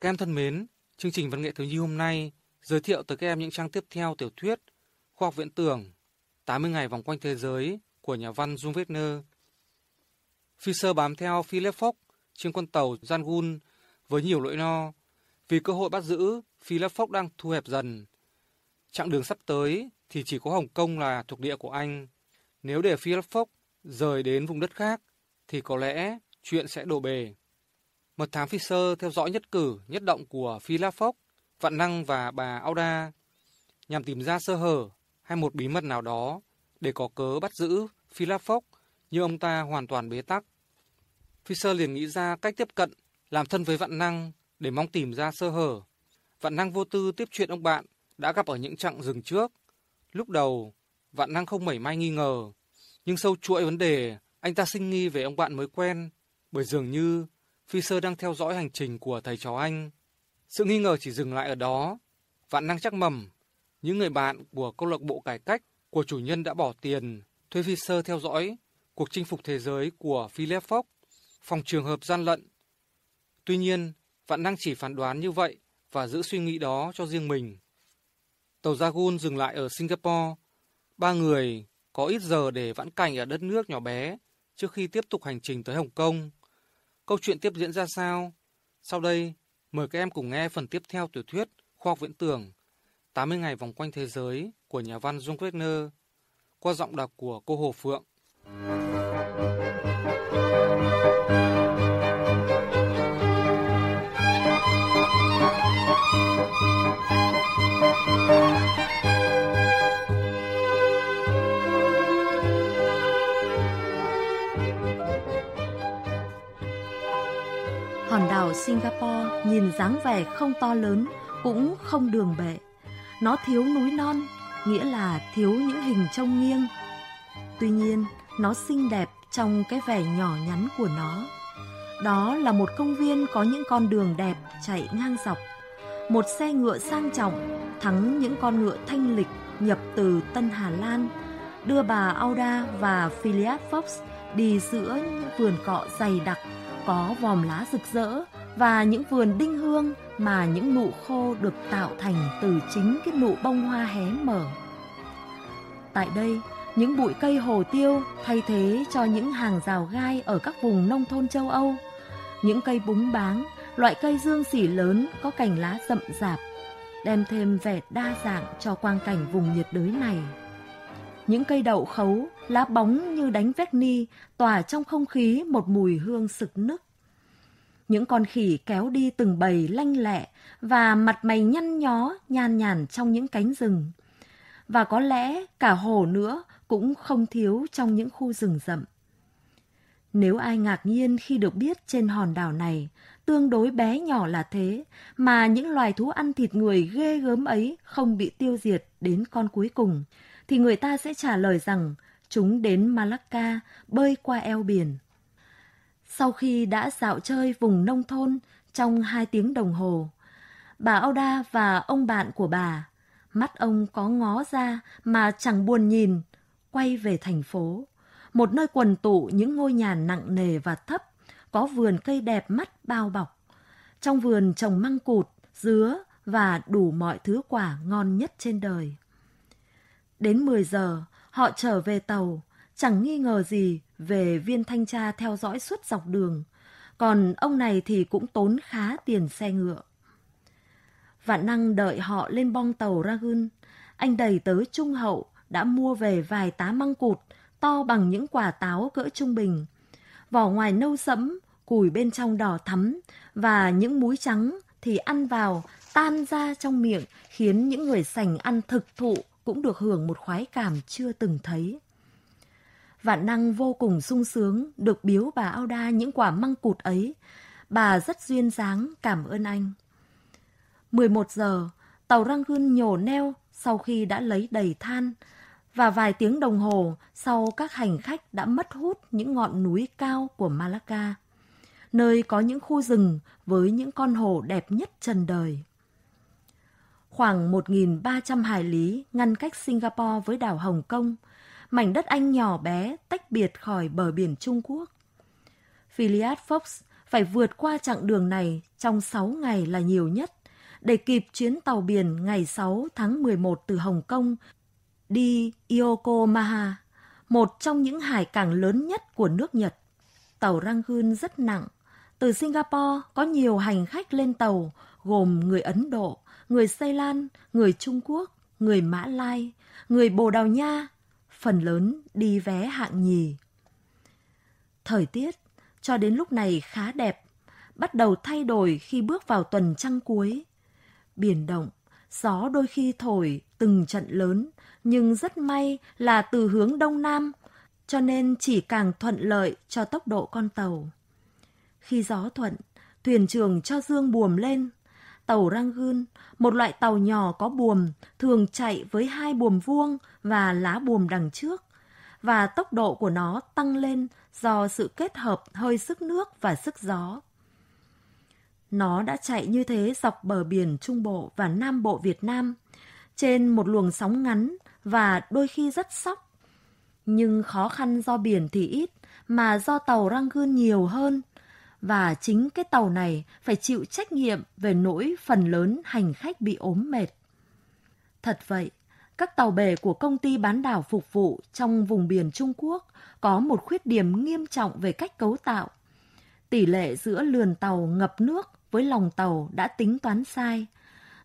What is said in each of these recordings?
Các em thân mến, chương trình văn nghệ thiếu nhi hôm nay giới thiệu tới các em những trang tiếp theo tiểu thuyết Khoa học viễn tưởng 80 ngày vòng quanh thế giới của nhà văn Jules Verne. sơ bám theo Philip Fox trên con tàu Jangun với nhiều lỗi no vì cơ hội bắt giữ Philip Fox đang thu hẹp dần. Chặng đường sắp tới thì chỉ có Hồng Kông là thuộc địa của anh. Nếu để Philip Fox rời đến vùng đất khác thì có lẽ chuyện sẽ đổ bề. Mật thám Fisher theo dõi nhất cử, nhất động của Philip Fox, Vạn Năng và bà Auda nhằm tìm ra sơ hở hay một bí mật nào đó để có cớ bắt giữ Philip Fox nhưng ông ta hoàn toàn bế tắc. Fisher liền nghĩ ra cách tiếp cận làm thân với Vạn Năng để mong tìm ra sơ hở. Vạn Năng vô tư tiếp chuyện ông bạn đã gặp ở những chặng rừng trước. Lúc đầu, Vạn Năng không mảy may nghi ngờ, nhưng sâu chuỗi vấn đề, anh ta sinh nghi về ông bạn mới quen, bởi dường như Fisher đang theo dõi hành trình của thầy trò anh. Sự nghi ngờ chỉ dừng lại ở đó. Vạn năng chắc mầm, những người bạn của câu lạc bộ cải cách của chủ nhân đã bỏ tiền thuê Fisher theo dõi cuộc chinh phục thế giới của Philip Fox, phòng trường hợp gian lận. Tuy nhiên, Vạn năng chỉ phán đoán như vậy và giữ suy nghĩ đó cho riêng mình. Tàu Jagun dừng lại ở Singapore. Ba người có ít giờ để vãn cảnh ở đất nước nhỏ bé trước khi tiếp tục hành trình tới Hồng Kông. Câu chuyện tiếp diễn ra sao? Sau đây, mời các em cùng nghe phần tiếp theo tiểu thuyết Khoa học viễn tưởng 80 ngày vòng quanh thế giới của nhà văn John Wagner qua giọng đọc của cô Hồ Phượng. Thank you. Singapore nhìn dáng vẻ không to lớn, cũng không đường bệ. Nó thiếu núi non, nghĩa là thiếu những hình trông nghiêng. Tuy nhiên, nó xinh đẹp trong cái vẻ nhỏ nhắn của nó. Đó là một công viên có những con đường đẹp chạy ngang dọc. Một xe ngựa sang trọng thắng những con ngựa thanh lịch nhập từ Tân Hà Lan, đưa bà Auda và Philiad Fox đi giữa những vườn cọ dày đặc có vòm lá rực rỡ và những vườn đinh hương mà những nụ khô được tạo thành từ chính cái nụ bông hoa hé mở. Tại đây, những bụi cây hồ tiêu thay thế cho những hàng rào gai ở các vùng nông thôn châu Âu. Những cây búng báng, loại cây dương xỉ lớn có cành lá rậm rạp, đem thêm vẻ đa dạng cho quang cảnh vùng nhiệt đới này. Những cây đậu khấu, lá bóng như đánh vét ni, tỏa trong không khí một mùi hương sực nức. Những con khỉ kéo đi từng bầy lanh lẹ và mặt mày nhăn nhó, nhàn nhàn trong những cánh rừng. Và có lẽ cả hồ nữa cũng không thiếu trong những khu rừng rậm. Nếu ai ngạc nhiên khi được biết trên hòn đảo này, tương đối bé nhỏ là thế, mà những loài thú ăn thịt người ghê gớm ấy không bị tiêu diệt đến con cuối cùng, thì người ta sẽ trả lời rằng chúng đến Malacca bơi qua eo biển. Sau khi đã dạo chơi vùng nông thôn trong hai tiếng đồng hồ, bà Auda và ông bạn của bà, mắt ông có ngó ra mà chẳng buồn nhìn, quay về thành phố, một nơi quần tụ những ngôi nhà nặng nề và thấp, có vườn cây đẹp mắt bao bọc. Trong vườn trồng măng cụt, dứa và đủ mọi thứ quả ngon nhất trên đời. Đến 10 giờ, họ trở về tàu, chẳng nghi ngờ gì về viên thanh tra theo dõi suốt dọc đường. Còn ông này thì cũng tốn khá tiền xe ngựa. Vạn năng đợi họ lên bong tàu Ragun. Anh đầy tớ trung hậu đã mua về vài tá măng cụt to bằng những quả táo cỡ trung bình. Vỏ ngoài nâu sẫm, cùi bên trong đỏ thắm và những múi trắng thì ăn vào tan ra trong miệng khiến những người sành ăn thực thụ cũng được hưởng một khoái cảm chưa từng thấy. Vạn năng vô cùng sung sướng được biếu bà Ao Đa những quả măng cụt ấy. Bà rất duyên dáng cảm ơn anh. 11 giờ, tàu Rangoon nhổ neo sau khi đã lấy đầy than và vài tiếng đồng hồ sau các hành khách đã mất hút những ngọn núi cao của Malacca, nơi có những khu rừng với những con hồ đẹp nhất trần đời. Khoảng 1.300 hải lý ngăn cách Singapore với đảo Hồng Kông, mảnh đất Anh nhỏ bé tách biệt khỏi bờ biển Trung Quốc. Phileas Fox phải vượt qua chặng đường này trong 6 ngày là nhiều nhất, để kịp chuyến tàu biển ngày 6 tháng 11 từ Hồng Kông đi Yokohama, một trong những hải cảng lớn nhất của nước Nhật. Tàu Rangoon rất nặng. Từ Singapore có nhiều hành khách lên tàu, gồm người Ấn Độ, người Tây Lan, người Trung Quốc, người Mã Lai, người Bồ Đào Nha, phần lớn đi vé hạng nhì. Thời tiết cho đến lúc này khá đẹp, bắt đầu thay đổi khi bước vào tuần trăng cuối. Biển động, gió đôi khi thổi từng trận lớn, nhưng rất may là từ hướng đông nam, cho nên chỉ càng thuận lợi cho tốc độ con tàu. Khi gió thuận, thuyền trưởng cho dương buồm lên. Tàu Rangoon, một loại tàu nhỏ có buồm, thường chạy với hai buồm vuông và lá buồm đằng trước, và tốc độ của nó tăng lên do sự kết hợp hơi sức nước và sức gió. Nó đã chạy như thế dọc bờ biển Trung Bộ và Nam Bộ Việt Nam, trên một luồng sóng ngắn và đôi khi rất sóc. Nhưng khó khăn do biển thì ít, mà do tàu Rangoon nhiều hơn. Và chính cái tàu này phải chịu trách nhiệm về nỗi phần lớn hành khách bị ốm mệt. Thật vậy, các tàu bè của công ty bán đảo phục vụ trong vùng biển Trung Quốc có một khuyết điểm nghiêm trọng về cách cấu tạo. Tỷ lệ giữa lườn tàu ngập nước với lòng tàu đã tính toán sai.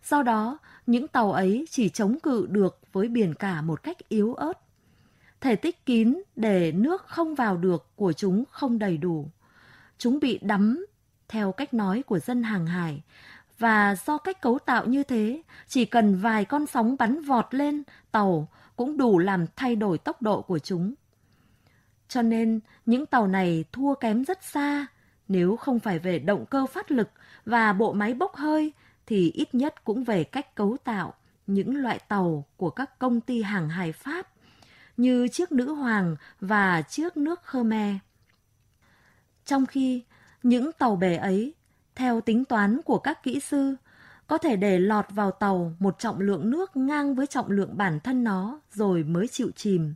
Do đó, những tàu ấy chỉ chống cự được với biển cả một cách yếu ớt. Thể tích kín để nước không vào được của chúng không đầy đủ. Chúng bị đắm, theo cách nói của dân hàng hải, và do cách cấu tạo như thế, chỉ cần vài con sóng bắn vọt lên tàu cũng đủ làm thay đổi tốc độ của chúng. Cho nên, những tàu này thua kém rất xa, nếu không phải về động cơ phát lực và bộ máy bốc hơi, thì ít nhất cũng về cách cấu tạo những loại tàu của các công ty hàng hải Pháp, như chiếc Nữ Hoàng và chiếc nước Khmer. Trong khi những tàu bè ấy theo tính toán của các kỹ sư, có thể để lọt vào tàu một trọng lượng nước ngang với trọng lượng bản thân nó rồi mới chịu chìm.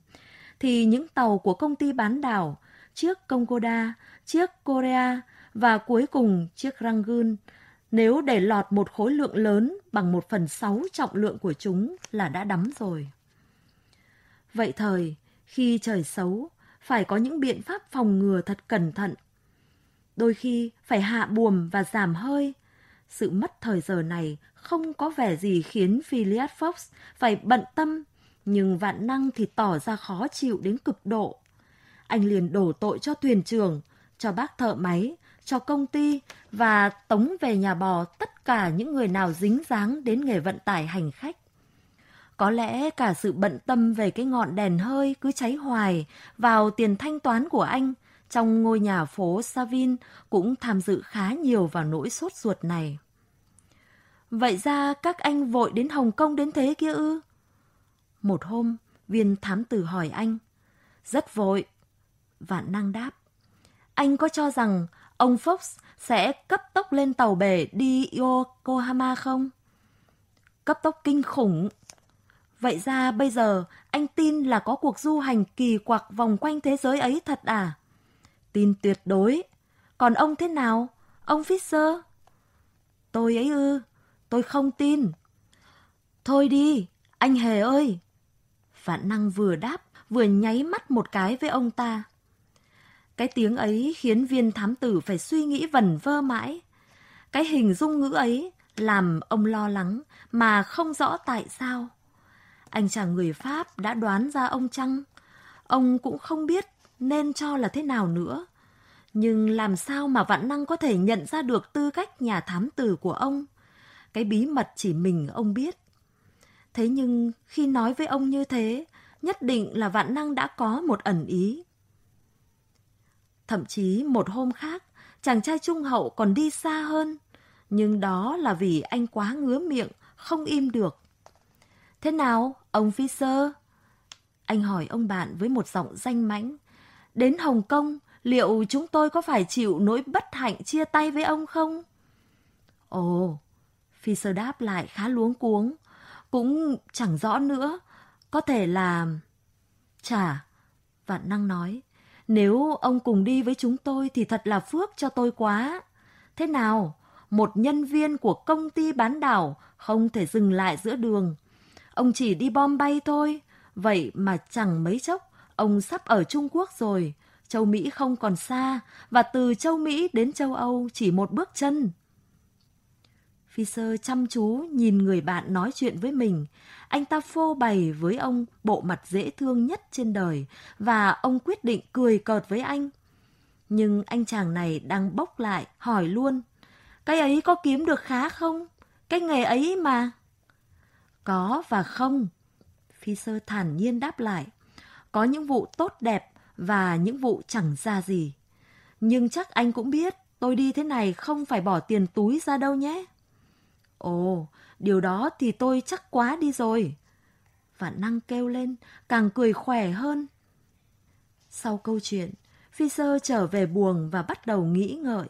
Thì những tàu của công ty bán đảo, chiếc Congoda, chiếc Korea và cuối cùng chiếc Rangoon, nếu để lọt một khối lượng lớn bằng một phần sáu trọng lượng của chúng là đã đắm rồi. Vậy thời, khi trời xấu, phải có những biện pháp phòng ngừa thật cẩn thận đôi khi phải hạ buồm và giảm hơi. Sự mất thời giờ này không có vẻ gì khiến Phileas Fox phải bận tâm, nhưng vạn năng thì tỏ ra khó chịu đến cực độ. Anh liền đổ tội cho thuyền trưởng, cho bác thợ máy, cho công ty và tống về nhà bò tất cả những người nào dính dáng đến nghề vận tải hành khách. Có lẽ cả sự bận tâm về cái ngọn đèn hơi cứ cháy hoài vào tiền thanh toán của anh trong ngôi nhà phố Savin cũng tham dự khá nhiều vào nỗi sốt ruột này. Vậy ra các anh vội đến Hồng Kông đến thế kia ư? Một hôm, viên thám tử hỏi anh. Rất vội. Vạn năng đáp. Anh có cho rằng ông Fox sẽ cấp tốc lên tàu bể đi Yokohama không? Cấp tốc kinh khủng. Vậy ra bây giờ anh tin là có cuộc du hành kỳ quặc vòng quanh thế giới ấy thật à? Tin tuyệt đối. Còn ông thế nào? Ông Fisher? Tôi ấy ư? Tôi không tin. Thôi đi, anh Hề ơi! Vạn năng vừa đáp, vừa nháy mắt một cái với ông ta. Cái tiếng ấy khiến viên thám tử phải suy nghĩ vẩn vơ mãi. Cái hình dung ngữ ấy làm ông lo lắng mà không rõ tại sao. Anh chàng người Pháp đã đoán ra ông chăng? Ông cũng không biết nên cho là thế nào nữa. Nhưng làm sao mà Vạn Năng có thể nhận ra được tư cách nhà thám tử của ông? Cái bí mật chỉ mình ông biết. Thế nhưng khi nói với ông như thế, nhất định là Vạn Năng đã có một ẩn ý. Thậm chí một hôm khác, chàng trai trung hậu còn đi xa hơn. Nhưng đó là vì anh quá ngứa miệng, không im được. Thế nào, ông Fisher? Anh hỏi ông bạn với một giọng danh mãnh. Đến Hồng Kông, liệu chúng tôi có phải chịu nỗi bất hạnh chia tay với ông không? Ồ, Fisher đáp lại khá luống cuống. Cũng chẳng rõ nữa. Có thể là... Chả, Vạn Năng nói. Nếu ông cùng đi với chúng tôi thì thật là phước cho tôi quá. Thế nào? Một nhân viên của công ty bán đảo không thể dừng lại giữa đường. Ông chỉ đi bom bay thôi. Vậy mà chẳng mấy chốc, ông sắp ở Trung Quốc rồi. Châu Mỹ không còn xa, và từ châu Mỹ đến châu Âu chỉ một bước chân. Fisher chăm chú nhìn người bạn nói chuyện với mình. Anh ta phô bày với ông bộ mặt dễ thương nhất trên đời và ông quyết định cười cợt với anh. Nhưng anh chàng này đang bốc lại, hỏi luôn. Cái ấy có kiếm được khá không? Cái nghề ấy mà. Có và không. Fisher thản nhiên đáp lại. Có những vụ tốt đẹp và những vụ chẳng ra gì. Nhưng chắc anh cũng biết tôi đi thế này không phải bỏ tiền túi ra đâu nhé. Ồ, điều đó thì tôi chắc quá đi rồi. Vạn năng kêu lên, càng cười khỏe hơn. Sau câu chuyện, Fisher trở về buồng và bắt đầu nghĩ ngợi.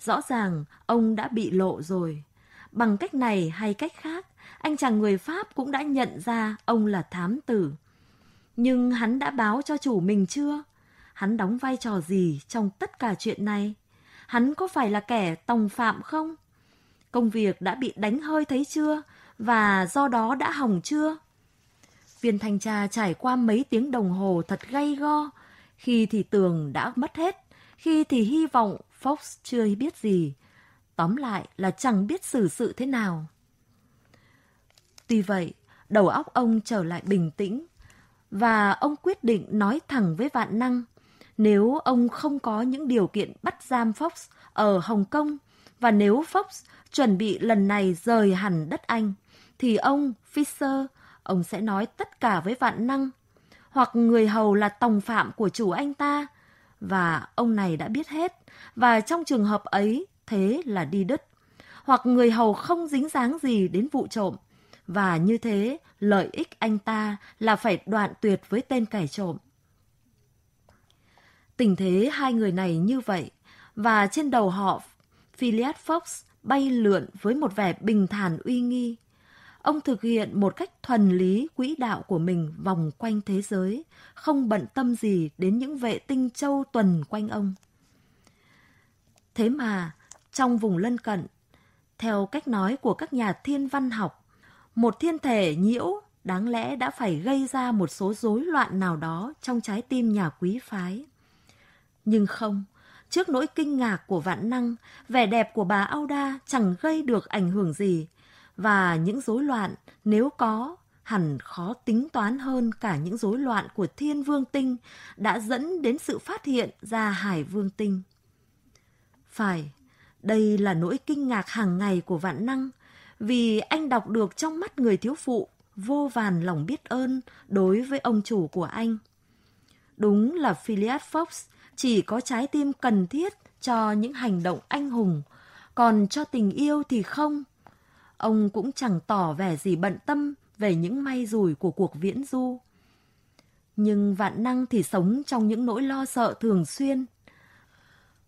Rõ ràng ông đã bị lộ rồi. Bằng cách này hay cách khác, anh chàng người Pháp cũng đã nhận ra ông là thám tử. Nhưng hắn đã báo cho chủ mình chưa? Hắn đóng vai trò gì trong tất cả chuyện này? Hắn có phải là kẻ tòng phạm không? Công việc đã bị đánh hơi thấy chưa? Và do đó đã hỏng chưa? Viên thanh tra trải qua mấy tiếng đồng hồ thật gay go. Khi thì tường đã mất hết, khi thì hy vọng Fox chưa biết gì. Tóm lại là chẳng biết xử sự thế nào. Tuy vậy, đầu óc ông trở lại bình tĩnh và ông quyết định nói thẳng với Vạn Năng. Nếu ông không có những điều kiện bắt giam Fox ở Hồng Kông và nếu Fox chuẩn bị lần này rời hẳn đất Anh, thì ông, Fisher, ông sẽ nói tất cả với Vạn Năng. Hoặc người hầu là tòng phạm của chủ anh ta. Và ông này đã biết hết. Và trong trường hợp ấy, thế là đi đứt. Hoặc người hầu không dính dáng gì đến vụ trộm. Và như thế, lợi ích anh ta là phải đoạn tuyệt với tên kẻ trộm. Tình thế hai người này như vậy, và trên đầu họ, Phileas Fox bay lượn với một vẻ bình thản uy nghi. Ông thực hiện một cách thuần lý quỹ đạo của mình vòng quanh thế giới, không bận tâm gì đến những vệ tinh châu tuần quanh ông. Thế mà, trong vùng lân cận, theo cách nói của các nhà thiên văn học, một thiên thể nhiễu đáng lẽ đã phải gây ra một số rối loạn nào đó trong trái tim nhà quý phái. Nhưng không, trước nỗi kinh ngạc của vạn năng, vẻ đẹp của bà Auda chẳng gây được ảnh hưởng gì, và những rối loạn nếu có hẳn khó tính toán hơn cả những rối loạn của thiên vương tinh đã dẫn đến sự phát hiện ra hải vương tinh. Phải, đây là nỗi kinh ngạc hàng ngày của vạn năng, vì anh đọc được trong mắt người thiếu phụ vô vàn lòng biết ơn đối với ông chủ của anh. Đúng là Phileas Fox chỉ có trái tim cần thiết cho những hành động anh hùng, còn cho tình yêu thì không. Ông cũng chẳng tỏ vẻ gì bận tâm về những may rủi của cuộc viễn du. Nhưng vạn năng thì sống trong những nỗi lo sợ thường xuyên.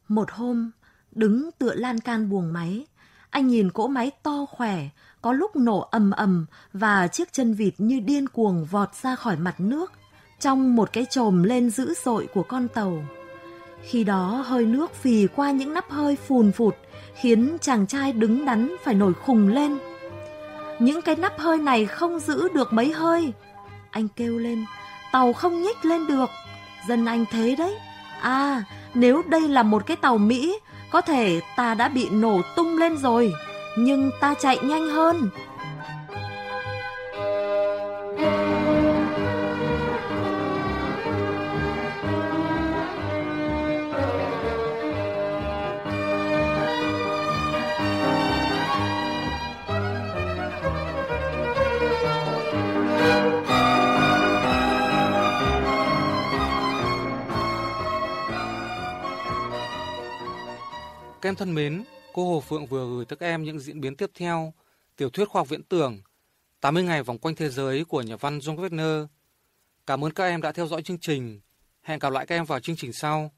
Một hôm, đứng tựa lan can buồng máy, anh nhìn cỗ máy to khỏe, có lúc nổ ầm ầm và chiếc chân vịt như điên cuồng vọt ra khỏi mặt nước trong một cái chồm lên dữ dội của con tàu. Khi đó hơi nước phì qua những nắp hơi phùn phụt khiến chàng trai đứng đắn phải nổi khùng lên. Những cái nắp hơi này không giữ được mấy hơi. Anh kêu lên, tàu không nhích lên được. Dân anh thế đấy. À, nếu đây là một cái tàu Mỹ, có thể ta đã bị nổ tung lên rồi. Nhưng ta chạy nhanh hơn, em thân mến, cô Hồ Phượng vừa gửi tới các em những diễn biến tiếp theo tiểu thuyết khoa học viễn tưởng 80 ngày vòng quanh thế giới của nhà văn John Wagner. Cảm ơn các em đã theo dõi chương trình. Hẹn gặp lại các em vào chương trình sau.